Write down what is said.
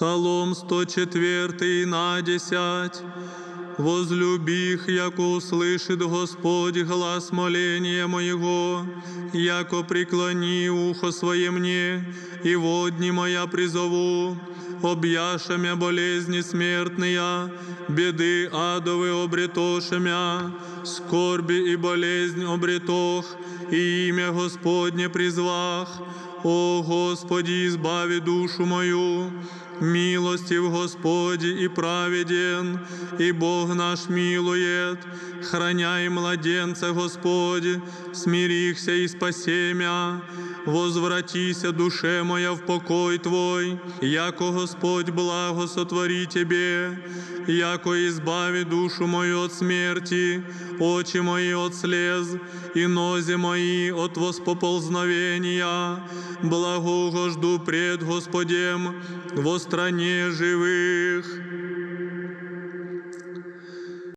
Псалом 104 на 10. Возлюбих, яко услышит Господь глаз моления моего, яко преклони ухо свое мне, и водни моя призову, объяша мя болезни смертные, беды адовы обретоша мя, скорби и болезнь обретох, и имя Господне призвах. О Господи, избави душу мою, милостив Господи и праведен, и Бог наш милует, храняй младенца Господи, смирихся и спаси мя, возвратися душе моя в покой Твой, яко Господь благо сотвори Тебе, яко избави душу мою от смерти, очи мои от слез, и нози мои от воспоползновения, благого жду пред Господем во стране живых.